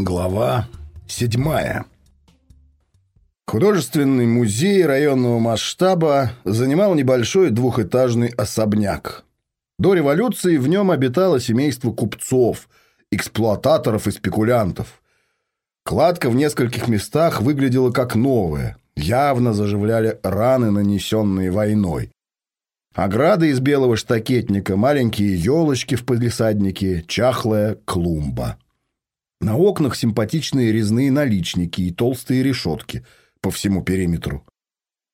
Глава седьмая. Художественный музей районного масштаба занимал небольшой двухэтажный особняк. До революции в нем обитало семейство купцов, эксплуататоров и спекулянтов. Кладка в нескольких местах выглядела как новая, явно заживляли раны, нанесенные войной. Ограды из белого штакетника, маленькие елочки в палисаднике, чахлая клумба. На окнах симпатичные резные наличники и толстые решетки по всему периметру.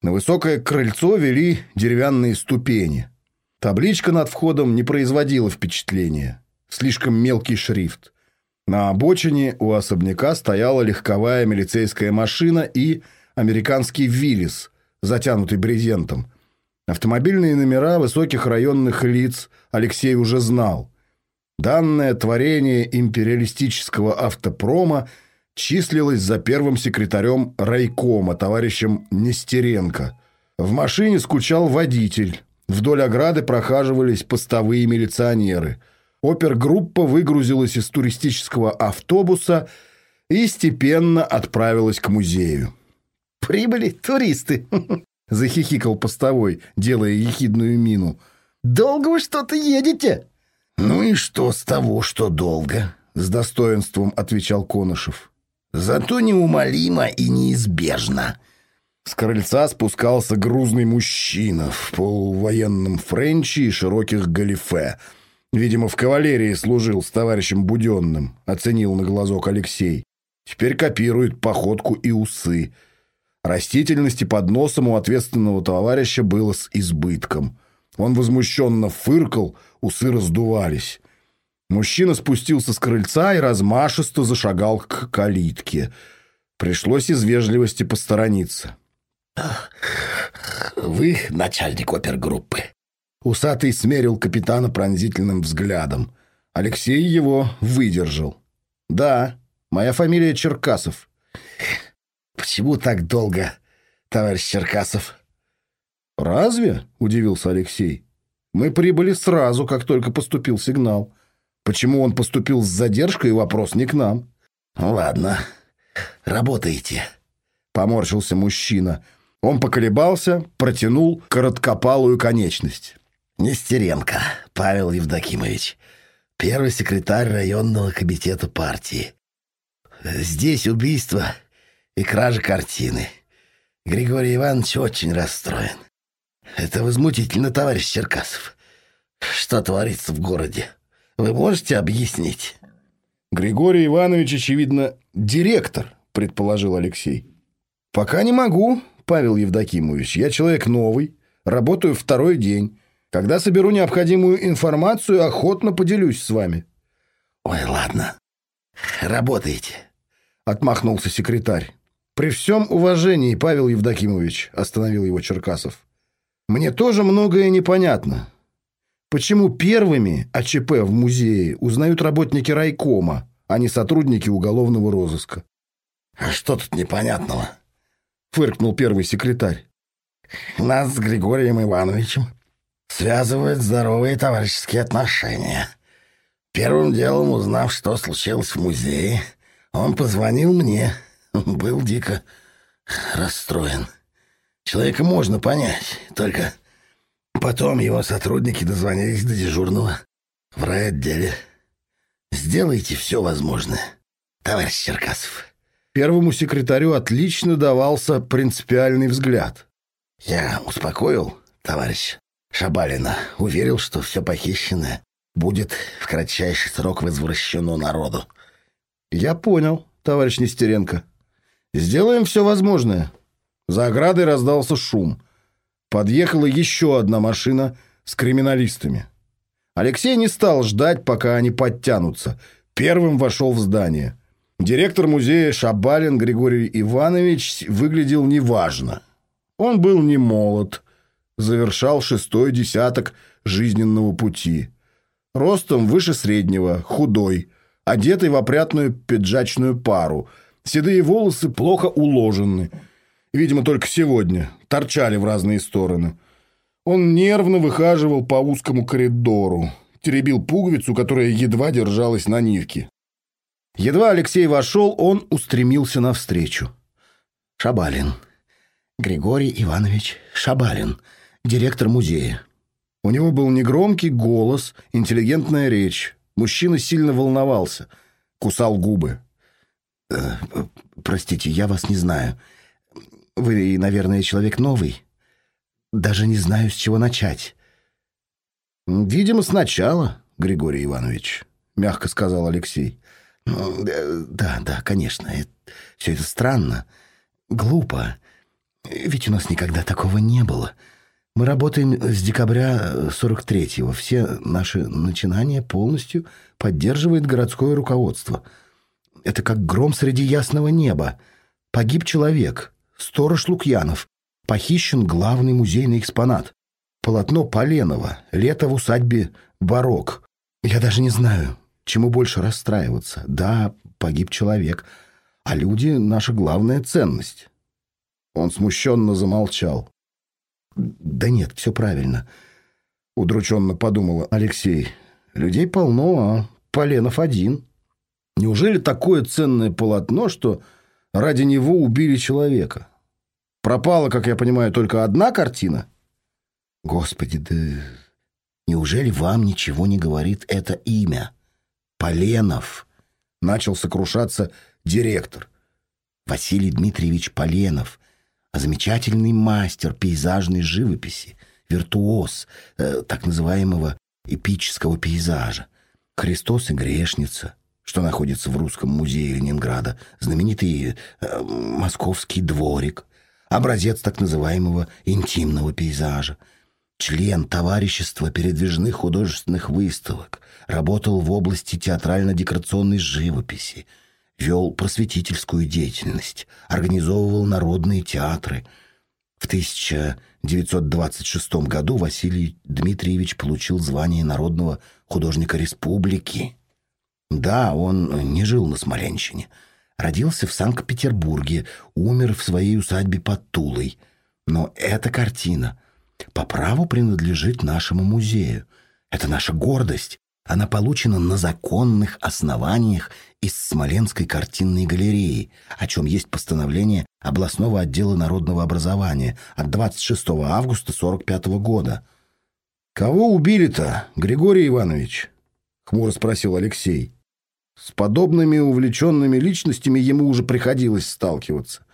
На высокое крыльцо вели деревянные ступени. Табличка над входом не производила впечатления. Слишком мелкий шрифт. На обочине у особняка стояла легковая милицейская машина и американский «Виллис», затянутый брезентом. Автомобильные номера высоких районных лиц Алексей уже знал. Данное творение империалистического автопрома числилось за первым секретарем райкома, товарищем Нестеренко. В машине скучал водитель. Вдоль ограды прохаживались постовые милиционеры. Опергруппа выгрузилась из туристического автобуса и степенно отправилась к музею. «Прибыли туристы!» – захихикал постовой, делая ехидную мину. «Долго вы что-то едете?» «Ну и что с того, что долго?» — с достоинством отвечал Конышев. «Зато неумолимо и неизбежно». С крыльца спускался грузный мужчина в полувоенном френче и широких галифе. Видимо, в кавалерии служил с товарищем Буденным, оценил на глазок Алексей. Теперь копирует походку и усы. Растительности под носом у ответственного товарища было с избытком. Он возмущенно фыркал, усы раздувались. Мужчина спустился с крыльца и размашисто зашагал к калитке. Пришлось из вежливости посторониться. «Вы начальник опергруппы?» Усатый смерил капитана пронзительным взглядом. Алексей его выдержал. «Да, моя фамилия Черкасов». «Почему так долго, товарищ Черкасов?» «Разве?» — удивился Алексей. «Мы прибыли сразу, как только поступил сигнал. Почему он поступил с задержкой, вопрос не к нам». «Ладно, работаете», — поморщился мужчина. Он поколебался, протянул короткопалую конечность. «Нестеренко Павел Евдокимович, первый секретарь районного комитета партии. Здесь убийство и кража картины. Григорий Иванович очень расстроен. Это возмутительно, товарищ Черкасов. Что творится в городе? Вы можете объяснить? Григорий Иванович, очевидно, директор, предположил Алексей. Пока не могу, Павел Евдокимович. Я человек новый, работаю второй день. Когда соберу необходимую информацию, охотно поделюсь с вами. Ой, ладно. Работаете. Отмахнулся секретарь. При всем уважении, Павел Евдокимович, остановил его Черкасов. Мне тоже многое непонятно. Почему первыми о ЧП в музее узнают работники райкома, а не сотрудники уголовного розыска? «А что тут непонятного?» — фыркнул первый секретарь. «Нас с Григорием Ивановичем связывают здоровые товарищеские отношения. Первым делом, узнав, что случилось в музее, он позвонил мне. Был дико расстроен. Человека можно понять, только потом его сотрудники дозвонились до дежурного в райотделе. Сделайте все возможное, товарищ Черкасов. Первому секретарю отлично давался принципиальный взгляд. Я успокоил товарищ Шабалина, уверил, что все похищенное будет в кратчайший срок возвращено народу. Я понял, товарищ Нестеренко. Сделаем все возможное. За оградой раздался шум. Подъехала еще одна машина с криминалистами. Алексей не стал ждать, пока они подтянутся. Первым вошел в здание. Директор музея Шабалин Григорий Иванович выглядел неважно. Он был не молод, завершал шестой десяток жизненного пути. Ростом выше среднего, худой, одетый в опрятную пиджачную пару. Седые волосы плохо уложены – видимо, только сегодня, торчали в разные стороны. Он нервно выхаживал по узкому коридору, теребил пуговицу, которая едва держалась на нивке. Едва Алексей вошел, он устремился навстречу. Шабалин. Григорий Иванович Шабалин, директор музея. У него был негромкий голос, интеллигентная речь. Мужчина сильно волновался, кусал губы. Э, «Простите, я вас не знаю. Вы, наверное, человек новый. Даже не знаю, с чего начать». «Видимо, сначала, Григорий Иванович», — мягко сказал Алексей. Ну, э, «Да, да, конечно. Это, все это странно. Глупо. Ведь у нас никогда такого не было. Мы работаем с декабря 43-го. Все наши начинания полностью поддерживает городское руководство. Это как гром среди ясного неба. Погиб человек, сторож Лукьянов. Похищен главный музейный экспонат. Полотно Поленова. Лето в усадьбе Барок. Я даже не знаю, чему больше расстраиваться. Да, погиб человек, а люди — наша главная ценность. Он смущенно замолчал. «Да нет, все правильно», — удрученно подумала Алексей. «Людей полно, а Поленов один. Неужели такое ценное полотно, что ради него убили человека? Пропала, как я понимаю, только одна картина?» «Господи, да неужели вам ничего не говорит это имя? Поленов!» Начал сокрушаться директор. Василий Дмитриевич Поленов, замечательный мастер пейзажной живописи, виртуоз э, так называемого эпического пейзажа. «Христос и грешница», что находится в Русском музее Ленинграда, знаменитый э, московский дворик, образец так называемого интимного пейзажа, член товарищества передвижных художественных выставок, работал в области театрально-декорационной живописи, вел просветительскую деятельность, организовывал народные театры. В 1926 году Василий Дмитриевич получил звание народного художника республики. Да, он не жил на Смоленщине. Родился в Санкт-Петербурге, умер в своей усадьбе под Тулой. Но эта картина по праву принадлежит нашему музею. Это наша гордость. Она получена на законных основаниях из Смоленской картинной галереи, о чем есть постановление областного отдела народного образования от 26 августа 45 года. «Кого убили-то, Григорий Иванович?» — хмуро спросил Алексей. С подобными увлеченными личностями ему уже приходилось сталкиваться.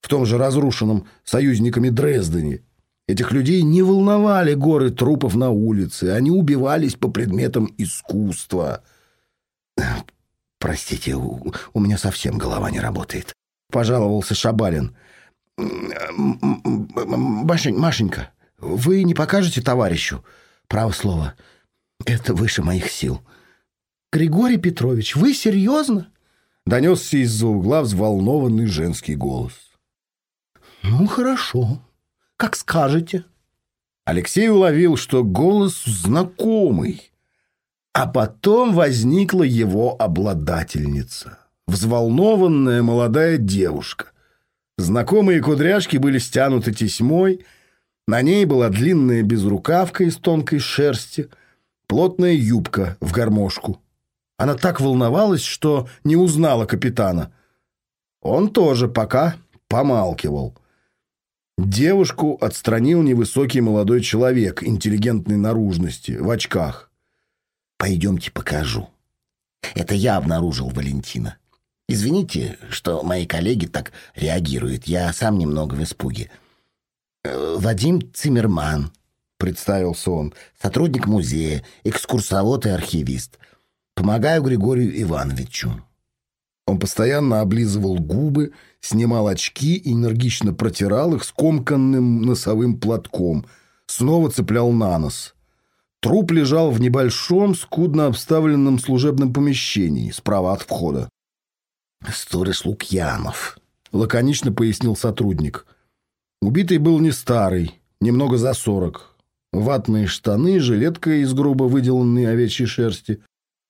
В том же разрушенном союзниками Дрездене. Этих людей не волновали горы трупов на улице. Они убивались по предметам искусства. «Простите, у, у меня совсем голова не работает», — пожаловался Шабалин. «Машенька, вы не покажете товарищу? Право слово, это выше моих сил». «Григорий Петрович, вы серьезно?» Донесся из-за угла взволнованный женский голос. «Ну, хорошо. Как скажете». Алексей уловил, что голос знакомый. А потом возникла его обладательница. Взволнованная молодая девушка. Знакомые кудряшки были стянуты тесьмой. На ней была длинная безрукавка из тонкой шерсти, плотная юбка в гармошку. Она так волновалась, что не узнала капитана. Он тоже пока помалкивал. Девушку отстранил невысокий молодой человек интеллигентной наружности, в очках. «Пойдемте покажу. Это я обнаружил Валентина. Извините, что мои коллеги так реагируют. Я сам немного в испуге. Э, Вадим Циммерман», — представился он, сотрудник музея, экскурсовод и архивист — Помогаю Григорию Ивановичу». Он постоянно облизывал губы, снимал очки и энергично протирал их скомканным носовым платком, снова цеплял на нос. Труп лежал в небольшом, скудно обставленном служебном помещении, справа от входа. «Сторож Лукьянов», — лаконично пояснил сотрудник. Убитый был не старый, немного за сорок. Ватные штаны, жилетка из грубо выделанной овечьей шерсти,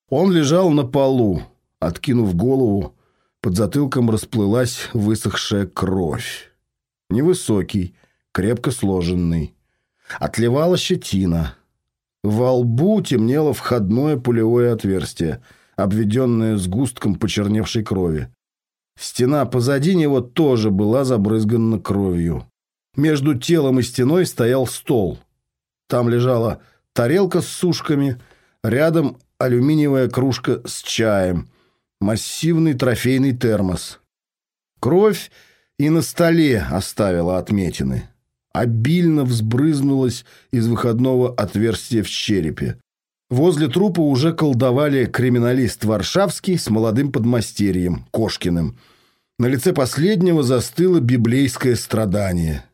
он лежал на полу, откинув голову, под затылком расплылась высохшая кровь. Невысокий, крепко сложенный. Отливала щетина. Во лбу темнело входное пулевое отверстие. обведенная сгустком почерневшей крови. Стена позади него тоже была забрызгана кровью. Между телом и стеной стоял стол. Там лежала тарелка с сушками, рядом алюминиевая кружка с чаем, массивный трофейный термос. Кровь и на столе оставила отметины. Обильно взбрызнулась из выходного отверстия в черепе. Возле трупа уже колдовали криминалист Варшавский с молодым подмастерьем, Кошкиным. На лице последнего застыло библейское страдание.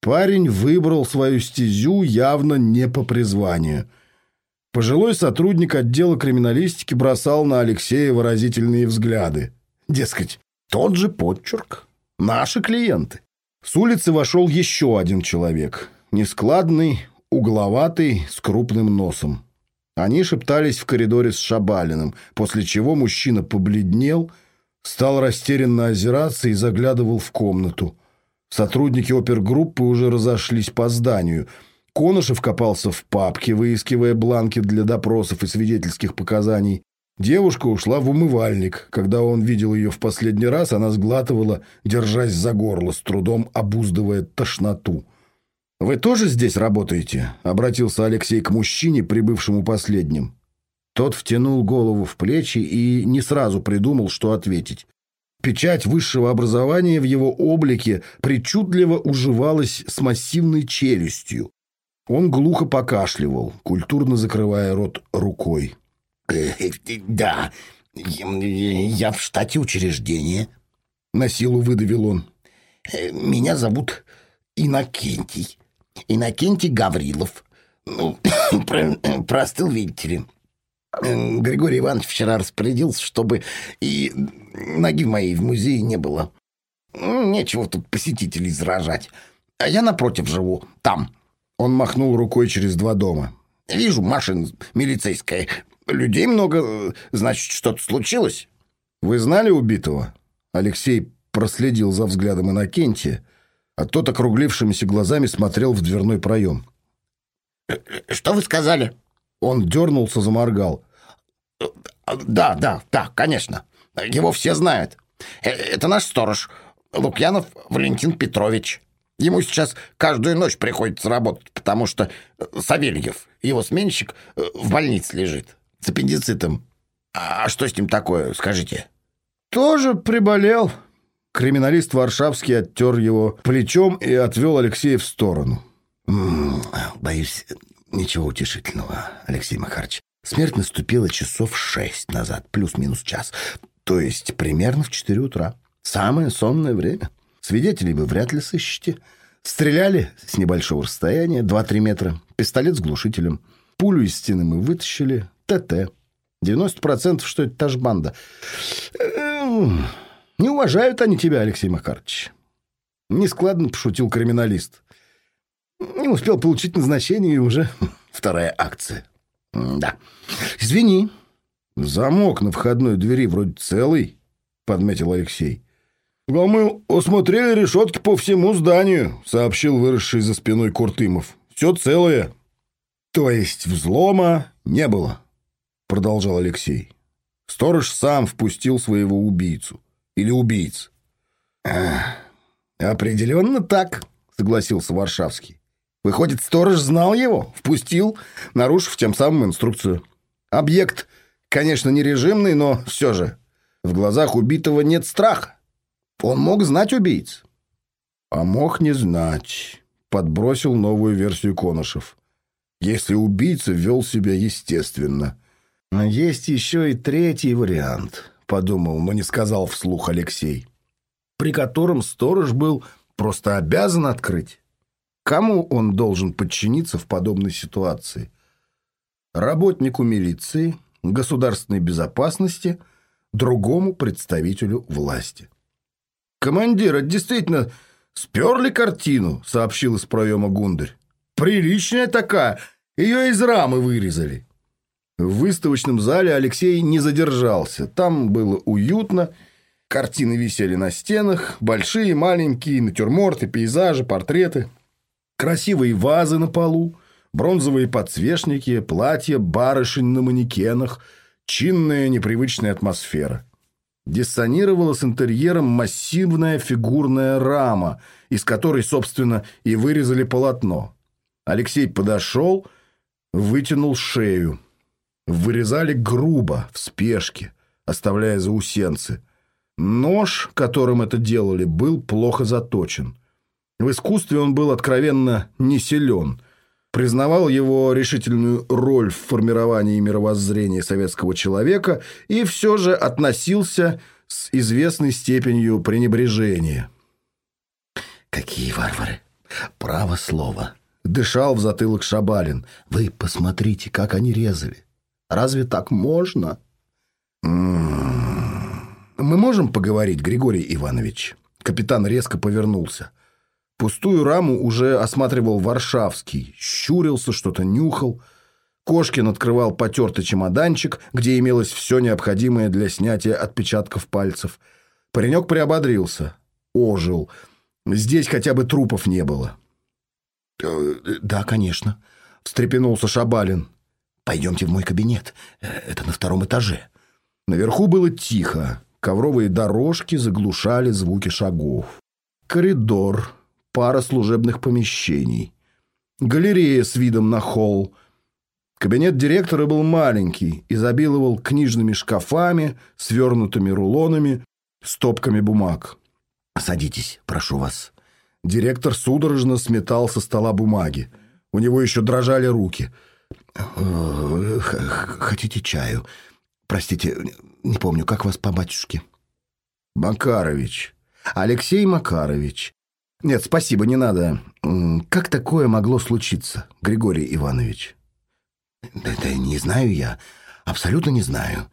Парень выбрал свою стезю явно не по призванию. Пожилой сотрудник отдела криминалистики бросал на Алексея выразительные взгляды. Дескать, тот же подчерк. Наши клиенты. С улицы вошел еще один человек. Нескладный, угловатый, с крупным носом. Они шептались в коридоре с Шабалиным, после чего мужчина побледнел, стал растерянно озираться и заглядывал в комнату. Сотрудники опергруппы уже разошлись по зданию. Конышев копался в папке, выискивая бланки для допросов и свидетельских показаний. Девушка ушла в умывальник. Когда он видел ее в последний раз, она сглатывала, держась за горло, с трудом обуздывая тошноту. «Вы тоже здесь работаете?» — обратился Алексей к мужчине, прибывшему последним. Тот втянул голову в плечи и не сразу придумал, что ответить. Печать высшего образования в его облике причудливо уживалась с массивной челюстью. Он глухо покашливал, культурно закрывая рот рукой. «Да, я в штате учреждения», — на силу выдавил он. «Меня зовут Иннокентий. Иннокентий Гаврилов. Ну, простыл, видите ли. Григорий Иванович вчера распорядился, чтобы и ноги моей в музее не было. Нечего тут посетителей заражать. А я напротив живу, там». Он махнул рукой через два дома. «Вижу, машина милицейская. Людей много, значит, что-то случилось. Вы знали убитого? Алексей проследил за взглядом Иннокентия, а тот округлившимися глазами смотрел в дверной проем. «Что вы сказали?» Он дернулся, заморгал. «Да, да, да, конечно. Его все знают. Э, это наш сторож, Лукьянов Валентин Петрович. Ему сейчас каждую ночь приходится работать, потому что Савельев, его сменщик, в больнице лежит с аппендицитом. А что с ним такое, скажите? Тоже приболел. Криминалист Варшавский оттер его плечом и отвел Алексея в сторону. Боюсь, ничего утешительного, Алексей Макарович. Смерть наступила часов шесть назад, плюс-минус час. То есть примерно в четыре утра. Самое сонное время. Свидетелей вы вряд ли сыщете. Стреляли с небольшого расстояния, 2-3 метра. Пистолет с глушителем. Пулю из стены мы вытащили. ТТ. 90% что это та же банда. Эм, не уважают они тебя, Алексей Макарович. Нескладно пошутил криминалист. Не успел получить назначение, и уже вторая акция. Да. Извини. Замок на входной двери вроде целый, подметил Алексей. «А мы осмотрели решетки по всему зданию», — сообщил выросший за спиной Куртымов. «Все целое». «То есть взлома не было?» — продолжал Алексей. Сторож сам впустил своего убийцу. Или убийц. «Определенно так», — согласился Варшавский. «Выходит, сторож знал его, впустил, нарушив тем самым инструкцию. Объект, конечно, не режимный, но все же. В глазах убитого нет страха. Он мог знать убийц». «А мог не знать», — подбросил новую версию Конышев. «Если убийца вел себя естественно». Но есть еще и третий вариант, подумал, но не сказал вслух Алексей, при котором сторож был просто обязан открыть. Кому он должен подчиниться в подобной ситуации? Работнику милиции, государственной безопасности, другому представителю власти. «Командир, действительно сперли картину», — сообщил из проема Гундарь. «Приличная такая, ее из рамы вырезали». В выставочном зале Алексей не задержался. Там было уютно. Картины висели на стенах. Большие, маленькие, натюрморты, пейзажи, портреты. Красивые вазы на полу. Бронзовые подсвечники, платья барышень на манекенах. Чинная, непривычная атмосфера. Диссонировала с интерьером массивная фигурная рама, из которой, собственно, и вырезали полотно. Алексей подошел, вытянул шею. Вырезали грубо, в спешке, оставляя заусенцы. Нож, которым это делали, был плохо заточен. В искусстве он был откровенно не силен. Признавал его решительную роль в формировании мировоззрения советского человека и все же относился с известной степенью пренебрежения. Какие варвары! Право слово. Дышал в затылок Шабалин. Вы посмотрите, как они резали. Разве так можно? М-м-м. Мы можем поговорить, Григорий Иванович? Капитан резко повернулся. Пустую раму уже осматривал Варшавский. Щурился, что-то нюхал. Кошкин открывал потертый чемоданчик, где имелось все необходимое для снятия отпечатков пальцев. Паренек приободрился. Ожил. Здесь хотя бы трупов не было. Э, «Да, конечно», — встрепенулся Шабалин. «Пойдемте в мой кабинет. Э, это на втором этаже». Наверху было тихо. Ковровые дорожки заглушали звуки шагов. Коридор, пара служебных помещений. Галерея с видом на холл. Кабинет директора был маленький, изобиловал книжными шкафами, свернутыми рулонами, стопками бумаг. «Садитесь, прошу вас». Директор судорожно сметал со стола бумаги. У него еще дрожали руки. «Э, «Хотите чаю? Простите, не помню, как вас по батюшке?» «Макарович. Алексей Макарович. Нет, спасибо, не надо. Как такое могло случиться, Григорий Иванович?» «Да, да не знаю я. Абсолютно не знаю».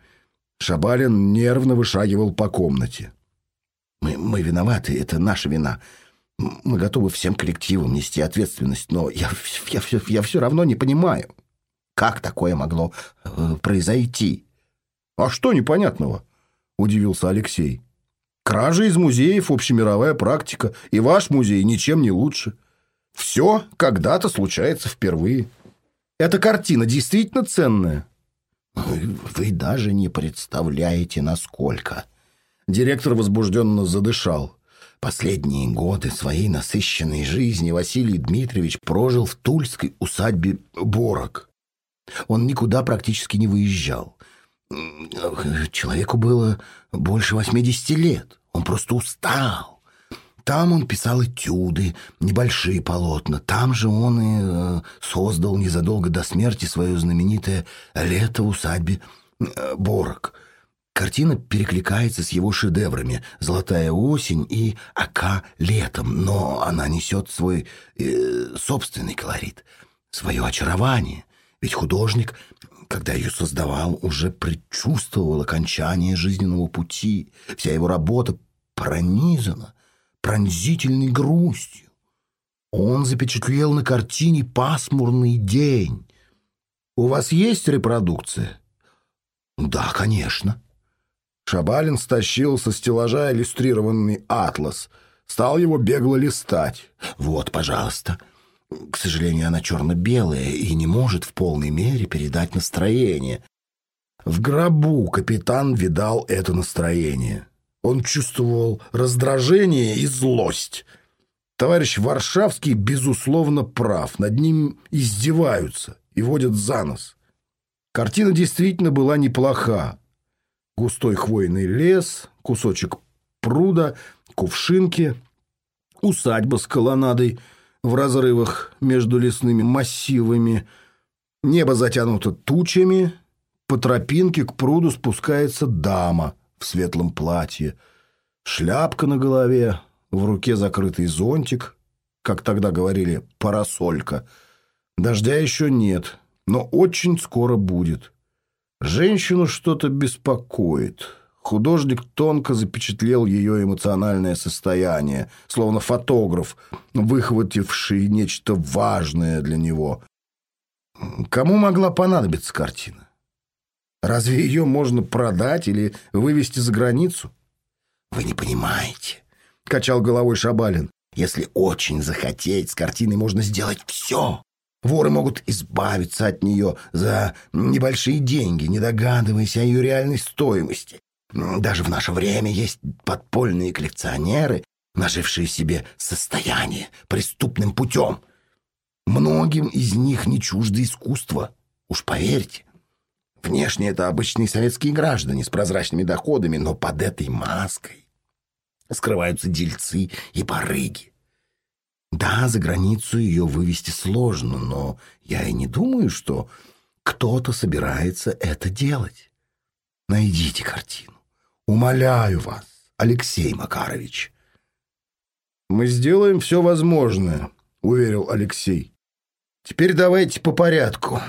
Шабалин нервно вышагивал по комнате. «Мы, мы виноваты, это наша вина. Мы готовы всем коллективом нести ответственность, но я, я, я, я все равно не понимаю, как такое могло э, произойти. «А что непонятного?» – удивился Алексей. «Кражи из музеев – общемировая практика, и ваш музей ничем не лучше. Все когда-то случается впервые. Эта картина действительно ценная». «Вы даже не представляете, насколько». Директор возбужденно задышал. Последние годы своей насыщенной жизни Василий Дмитриевич прожил в тульской усадьбе Борок. Он никуда практически не выезжал. Человеку было больше 80 лет. Он просто устал. Там он писал этюды, небольшие полотна. Там же он и э, создал незадолго до смерти свое знаменитое «Лето в усадьбе э, Борок». Картина перекликается с его шедеврами «Золотая осень» и «Ака летом», но она несет свой э, собственный колорит, свое очарование. Ведь художник, когда ее создавал, уже предчувствовал окончание жизненного пути. Вся его работа пронизана пронзительной грустью. Он запечатлел на картине пасмурный день. «У вас есть репродукция?» «Да, конечно». Шабалин стащил со стеллажа иллюстрированный атлас, стал его бегло листать. «Вот, пожалуйста». К сожалению, она черно-белая и не может в полной мере передать настроение. В гробу капитан видал это настроение. Он чувствовал раздражение и злость. Товарищ Варшавский, безусловно, прав. Над ним издеваются и водят за нос. Картина действительно была неплоха густой хвойный лес, кусочек пруда, кувшинки, усадьба с колоннадой в разрывах между лесными массивами, небо затянуто тучами, по тропинке к пруду спускается дама в светлом платье, шляпка на голове, в руке закрытый зонтик, как тогда говорили, парасолька. Дождя еще нет, но очень скоро будет. Женщину что-то беспокоит. Художник тонко запечатлел ее эмоциональное состояние, словно фотограф, выхвативший нечто важное для него. Кому могла понадобиться картина? Разве ее можно продать или вывести за границу? «Вы не понимаете», — качал головой Шабалин. «Если очень захотеть, с картиной можно сделать все. Воры могут избавиться от нее за небольшие деньги, не догадываясь о ее реальной стоимости. Даже в наше время есть подпольные коллекционеры, нажившие себе состояние преступным путем. Многим из них не чуждо искусство, уж поверьте. Внешне это обычные советские граждане с прозрачными доходами, но под этой маской скрываются дельцы и барыги. Да, за границу ее вывести сложно, но я и не думаю, что кто-то собирается это делать. Найдите картину. Умоляю вас, Алексей Макарович. «Мы сделаем все возможное», — уверил Алексей. «Теперь давайте по порядку.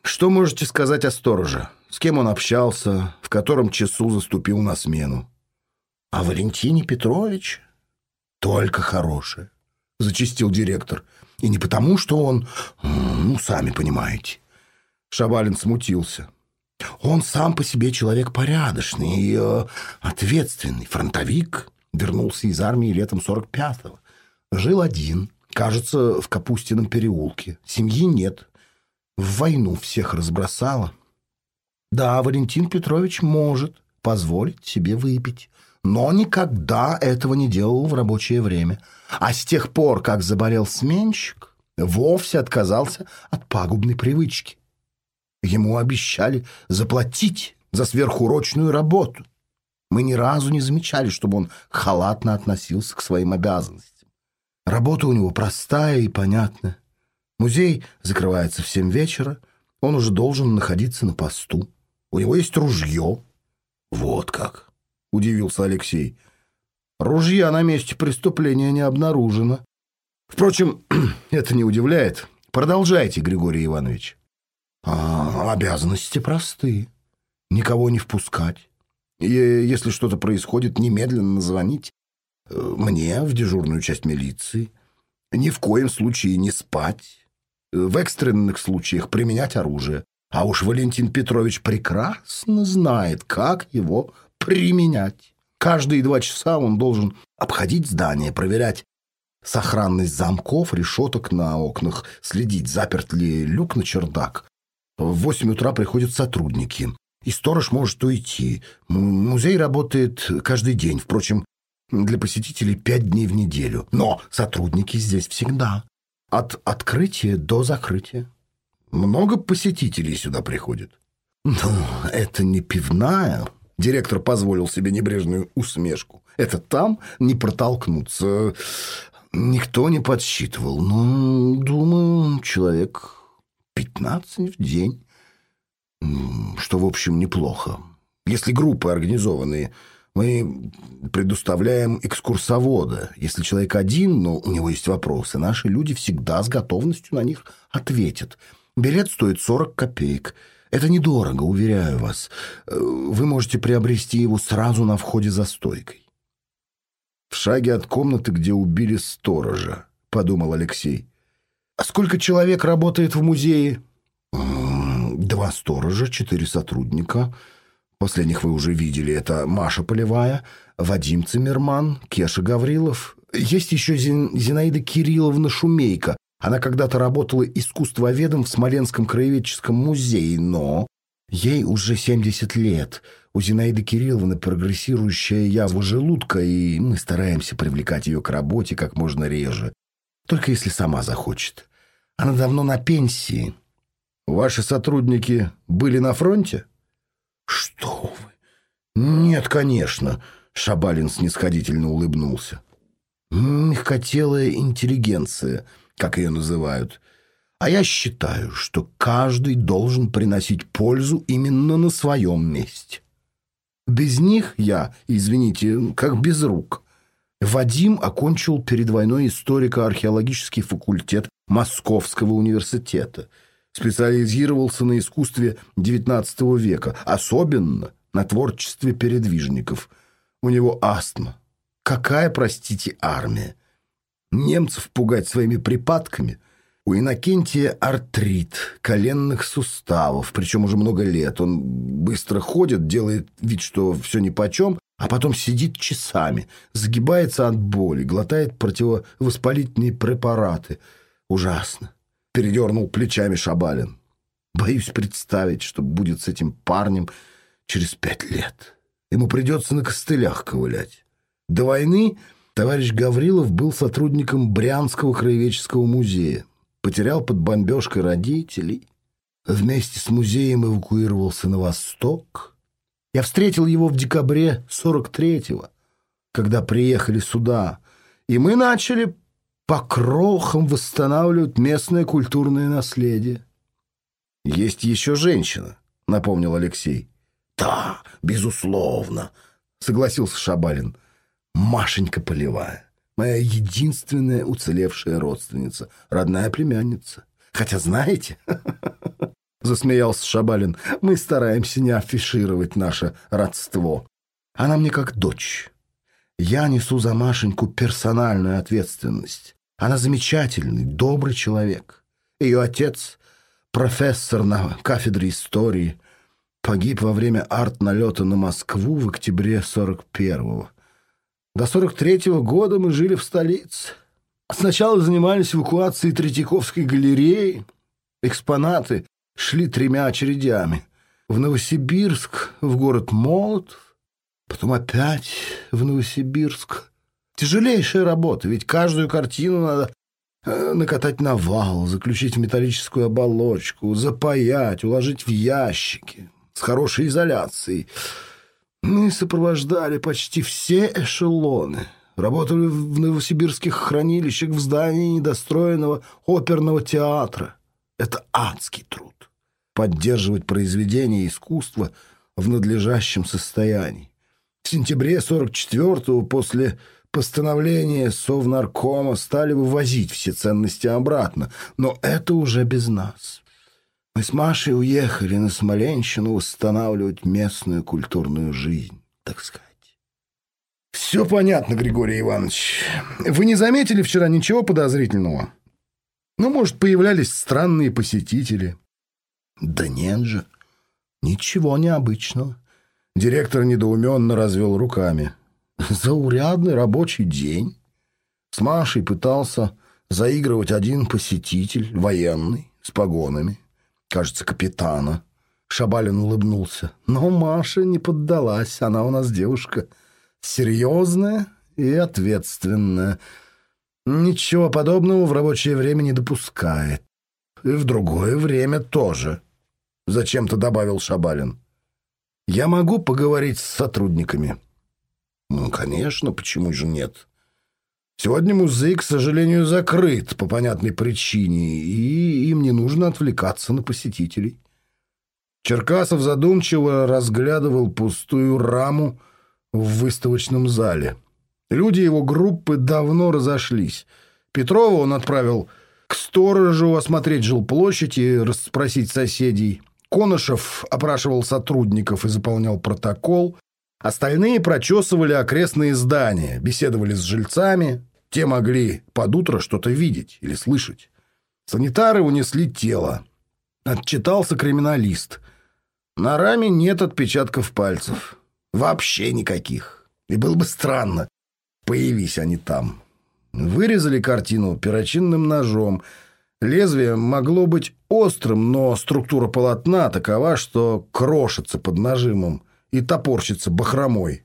Что можете сказать о стороже? С кем он общался? В котором часу заступил на смену?» «О Валентине Петрович? Только хорошее», — зачистил директор. «И не потому, что он... Ну, сами понимаете». Шабалин смутился. «Он сам по себе человек порядочный и э, ответственный, фронтовик, Вернулся из армии летом 45-го. Жил один, кажется, в Капустином переулке. Семьи нет. В войну всех разбросало. Да, Валентин Петрович может позволить себе выпить, но никогда этого не делал в рабочее время. А с тех пор, как заболел сменщик, вовсе отказался от пагубной привычки. Ему обещали заплатить за сверхурочную работу. Мы ни разу не замечали, чтобы он халатно относился к своим обязанностям. Работа у него простая и понятная. Музей закрывается в семь вечера, он уже должен находиться на посту. У него есть ружье. Вот как, удивился Алексей. Ружья на месте преступления не обнаружено. Впрочем, это не удивляет. Продолжайте, Григорий Иванович. А, обязанности простые. Никого не впускать и если что-то происходит, немедленно звонить э, мне в дежурную часть милиции. Ни в коем случае не спать. В экстренных случаях применять оружие. А уж Валентин Петрович прекрасно знает, как его применять. Каждые два часа он должен обходить здание, проверять сохранность замков, решеток на окнах, следить, заперт ли люк на чердак. В восемь утра приходят сотрудники и сторож может уйти. Музей работает каждый день, впрочем, для посетителей пять дней в неделю. Но сотрудники здесь всегда. От открытия до закрытия. Много посетителей сюда приходит? Ну, это не пивная. Директор позволил себе небрежную усмешку. Это там не протолкнуться. Никто не подсчитывал. Но, думаю, человек пятнадцать в день что, в общем, неплохо. Если группы организованные, мы предоставляем экскурсовода. Если человек один, но у него есть вопросы, наши люди всегда с готовностью на них ответят. Билет стоит 40 копеек. Это недорого, уверяю вас. Э, вы можете приобрести его сразу на входе за стойкой. В шаге от комнаты, где убили сторожа, подумал Алексей. А сколько человек работает в музее? два сторожа, четыре сотрудника. Последних вы уже видели. Это Маша Полевая, Вадим Цимерман, Кеша Гаврилов. Есть еще Зинаида Кирилловна Шумейка. Она когда-то работала искусствоведом в Смоленском краеведческом музее, но ей уже 70 лет. У Зинаиды Кирилловны прогрессирующая язва желудка, и мы стараемся привлекать ее к работе как можно реже. Только если сама захочет. Она давно на пенсии. Ваши сотрудники были на фронте? Что вы? Нет, конечно, Шабалин снисходительно улыбнулся. Мягкотелая интеллигенция, как ее называют. А я считаю, что каждый должен приносить пользу именно на своем месте. Без них я, извините, как без рук. Вадим окончил перед войной историко-археологический факультет Московского университета – специализировался на искусстве XIX века, особенно на творчестве передвижников. У него астма. Какая, простите, армия? Немцев пугать своими припадками? У Иннокентия артрит коленных суставов, причем уже много лет. Он быстро ходит, делает вид, что все нипочем, а потом сидит часами, загибается от боли, глотает противовоспалительные препараты. Ужасно. — передернул плечами Шабалин. «Боюсь представить, что будет с этим парнем через пять лет. Ему придется на костылях ковылять. До войны товарищ Гаврилов был сотрудником Брянского краеведческого музея. Потерял под бомбежкой родителей. Вместе с музеем эвакуировался на восток. Я встретил его в декабре 43-го, когда приехали сюда, и мы начали по крохам восстанавливать местное культурное наследие. «Есть еще женщина», — напомнил Алексей. «Да, безусловно», — согласился Шабалин. «Машенька Полевая, моя единственная уцелевшая родственница, родная племянница. Хотя, знаете...» — засмеялся Шабалин. «Мы стараемся не афишировать наше родство. Она мне как дочь. Я несу за Машеньку персональную ответственность. Она замечательный, добрый человек. Ее отец — профессор на кафедре истории. Погиб во время арт-налета на Москву в октябре 41-го. До 43-го года мы жили в столице. Сначала занимались эвакуацией Третьяковской галереи. Экспонаты шли тремя очередями. В Новосибирск, в город Молотов, потом опять в Новосибирск. Тяжелейшая работа, ведь каждую картину надо э, накатать на вал, заключить в металлическую оболочку, запаять, уложить в ящики с хорошей изоляцией. Мы сопровождали почти все эшелоны. Работали в новосибирских хранилищах в здании недостроенного оперного театра. Это адский труд. Поддерживать произведения искусства в надлежащем состоянии. В сентябре 44-го после постановления Совнаркома стали вывозить все ценности обратно, но это уже без нас. Мы с Машей уехали на Смоленщину восстанавливать местную культурную жизнь, так сказать. Все понятно, Григорий Иванович. Вы не заметили вчера ничего подозрительного? Ну, может, появлялись странные посетители? Да нет же, ничего необычного. Директор недоуменно развел руками. Заурядный рабочий день. С Машей пытался заигрывать один посетитель, военный, с погонами. Кажется, капитана. Шабалин улыбнулся. Но Маша не поддалась. Она у нас девушка серьезная и ответственная. Ничего подобного в рабочее время не допускает. И в другое время тоже. Зачем-то добавил Шабалин. Я могу поговорить с сотрудниками. Ну, конечно, почему же нет? Сегодня музей, к сожалению, закрыт по понятной причине, и им не нужно отвлекаться на посетителей. Черкасов задумчиво разглядывал пустую раму в выставочном зале. Люди его группы давно разошлись. Петрова он отправил к сторожу осмотреть жилплощадь и расспросить соседей. Конышев опрашивал сотрудников и заполнял протокол. Остальные прочесывали окрестные здания, беседовали с жильцами. Те могли под утро что-то видеть или слышать. Санитары унесли тело. Отчитался криминалист. На раме нет отпечатков пальцев. Вообще никаких. И было бы странно, появись они там. Вырезали картину перочинным ножом – Лезвие могло быть острым, но структура полотна такова, что крошится под нажимом и топорщится бахромой.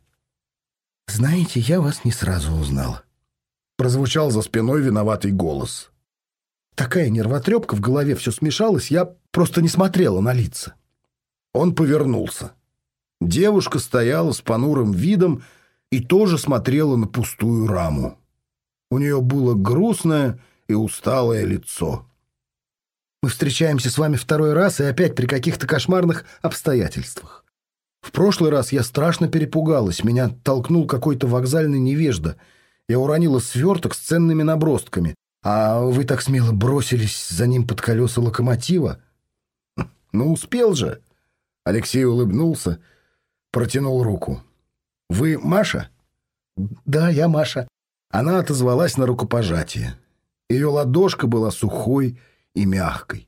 «Знаете, я вас не сразу узнал», — прозвучал за спиной виноватый голос. Такая нервотрепка в голове все смешалось, я просто не смотрела на лица. Он повернулся. Девушка стояла с понурым видом и тоже смотрела на пустую раму. У нее было грустное и усталое лицо. Мы встречаемся с вами второй раз и опять при каких-то кошмарных обстоятельствах. В прошлый раз я страшно перепугалась. Меня толкнул какой-то вокзальный невежда. Я уронила сверток с ценными набросками. А вы так смело бросились за ним под колеса локомотива. Ну, успел же. Алексей улыбнулся, протянул руку. Вы Маша? Да, я Маша. Она отозвалась на рукопожатие. Ее ладошка была сухой и мягкой.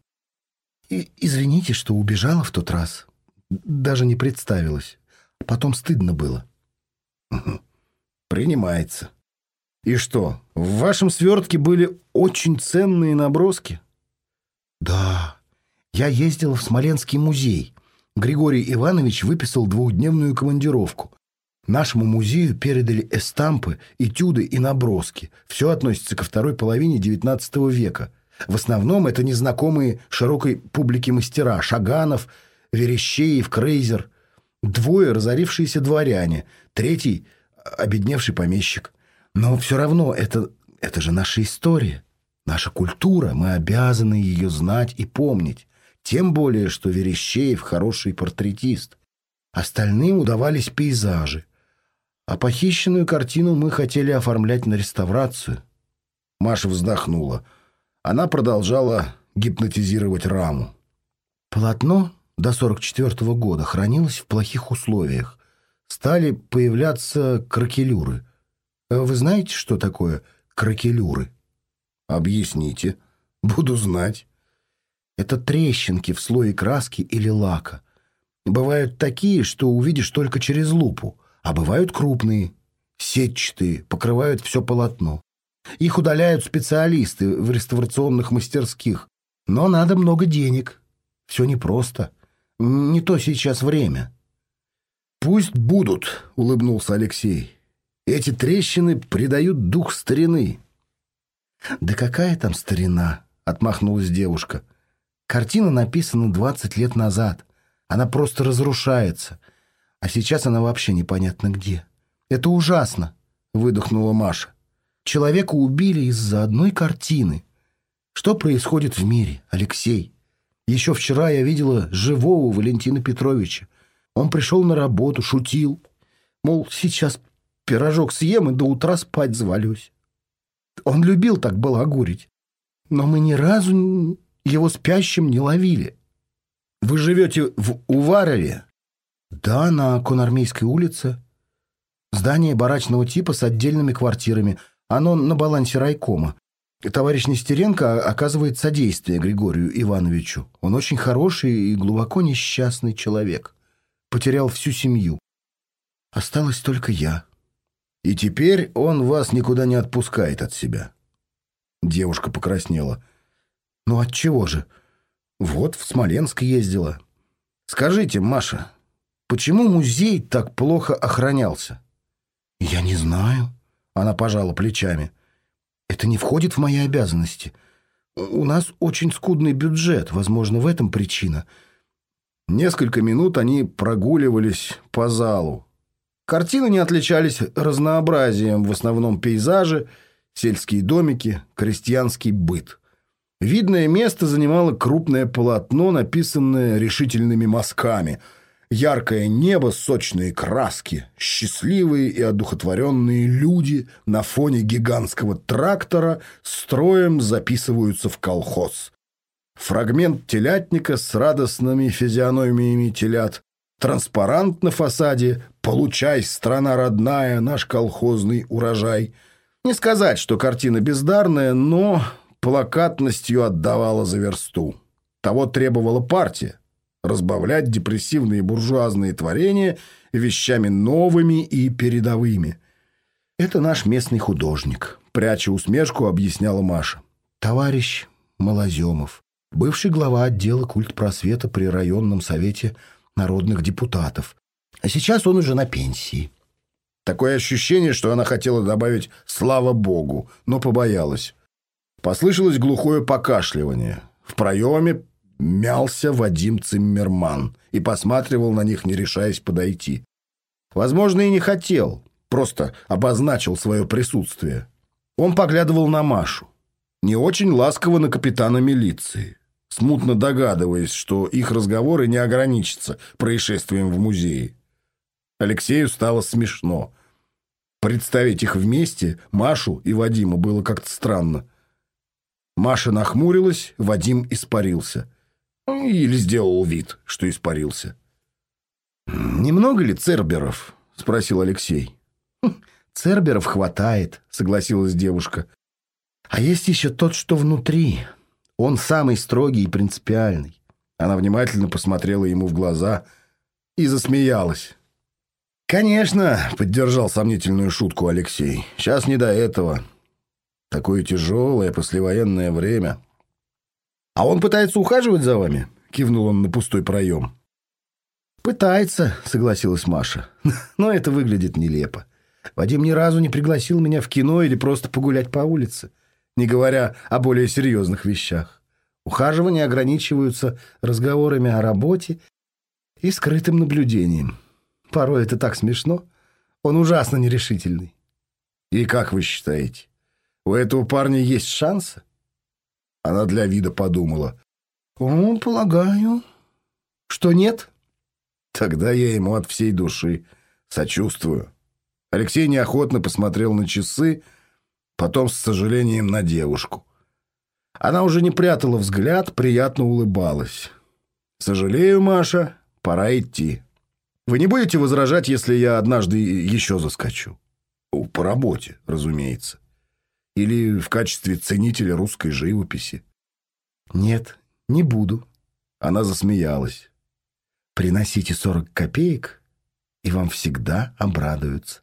И извините, что убежала в тот раз. Даже не представилась. Потом стыдно было. Принимается. И что, в вашем свертке были очень ценные наброски? Да, я ездила в Смоленский музей. Григорий Иванович выписал двухдневную командировку. Нашему музею передали эстампы, этюды и наброски. Все относится ко второй половине XIX века. В основном это незнакомые широкой публике мастера Шаганов, Верещеев, Крейзер. Двое разорившиеся дворяне, третий — обедневший помещик. Но все равно это, это же наша история, наша культура. Мы обязаны ее знать и помнить. Тем более, что Верещеев хороший портретист. Остальным удавались пейзажи. А похищенную картину мы хотели оформлять на реставрацию. Маша вздохнула. Она продолжала гипнотизировать раму. Полотно до 44 -го года хранилось в плохих условиях. Стали появляться кракелюры. Вы знаете, что такое кракелюры? Объясните. Буду знать. Это трещинки в слое краски или лака. Бывают такие, что увидишь только через лупу а бывают крупные, сетчатые, покрывают все полотно. Их удаляют специалисты в реставрационных мастерских. Но надо много денег. Все непросто. Не то сейчас время. «Пусть будут», — улыбнулся Алексей. «Эти трещины придают дух старины». «Да какая там старина?» — отмахнулась девушка. «Картина написана двадцать лет назад. Она просто разрушается. А сейчас она вообще непонятно где. Это ужасно, выдохнула Маша. Человека убили из-за одной картины. Что происходит в мире, Алексей? Еще вчера я видела живого Валентина Петровича. Он пришел на работу, шутил. Мол, сейчас пирожок съем и до утра спать завалюсь. Он любил так балагурить. Но мы ни разу его спящим не ловили. Вы живете в Уварове? Да, на Конармейской улице. Здание барачного типа с отдельными квартирами. Оно на балансе райкома. Товарищ Нестеренко оказывает содействие Григорию Ивановичу. Он очень хороший и глубоко несчастный человек. Потерял всю семью. Осталась только я. И теперь он вас никуда не отпускает от себя. Девушка покраснела. Ну от чего же? Вот в Смоленск ездила. Скажите, Маша, Почему музей так плохо охранялся? Я не знаю. Она пожала плечами. Это не входит в мои обязанности. У нас очень скудный бюджет. Возможно, в этом причина. Несколько минут они прогуливались по залу. Картины не отличались разнообразием, в основном пейзажи, сельские домики, крестьянский быт. Видное место занимало крупное полотно, написанное решительными мазками – Яркое небо, сочные краски, счастливые и одухотворенные люди на фоне гигантского трактора строем записываются в колхоз. Фрагмент телятника с радостными физиономиями телят, транспарант на фасаде «Получай, страна родная, наш колхозный урожай». Не сказать, что картина бездарная, но плакатностью отдавала за версту. Того требовала партия разбавлять депрессивные буржуазные творения вещами новыми и передовыми. «Это наш местный художник», — пряча усмешку, объясняла Маша. «Товарищ Малоземов, бывший глава отдела культпросвета при районном совете народных депутатов. А сейчас он уже на пенсии». Такое ощущение, что она хотела добавить «слава богу», но побоялась. Послышалось глухое покашливание. В проеме мялся Вадим Циммерман и посматривал на них, не решаясь подойти. Возможно, и не хотел, просто обозначил свое присутствие. Он поглядывал на Машу, не очень ласково на капитана милиции, смутно догадываясь, что их разговоры не ограничатся происшествием в музее. Алексею стало смешно. Представить их вместе, Машу и Вадима, было как-то странно. Маша нахмурилась, Вадим испарился – или сделал вид, что испарился. «Немного ли церберов?» — спросил Алексей. «Хм, «Церберов хватает», — согласилась девушка. «А есть еще тот, что внутри. Он самый строгий и принципиальный». Она внимательно посмотрела ему в глаза и засмеялась. «Конечно», — поддержал сомнительную шутку Алексей. «Сейчас не до этого. Такое тяжелое послевоенное время». А он пытается ухаживать за вами? Кивнул он на пустой проем. «Пытается», — согласилась Маша. «Но это выглядит нелепо. Вадим ни разу не пригласил меня в кино или просто погулять по улице, не говоря о более серьезных вещах. Ухаживания ограничиваются разговорами о работе и скрытым наблюдением. Порой это так смешно. Он ужасно нерешительный. И как вы считаете, у этого парня есть шансы? Она для вида подумала. О, полагаю, что нет. Тогда я ему от всей души сочувствую. Алексей неохотно посмотрел на часы, потом с сожалением на девушку. Она уже не прятала взгляд, приятно улыбалась. «Сожалею, Маша, пора идти. Вы не будете возражать, если я однажды еще заскочу?» «По работе, разумеется. Или в качестве ценителя русской живописи?» «Нет, не буду». Она засмеялась. «Приносите сорок копеек, и вам всегда обрадуются».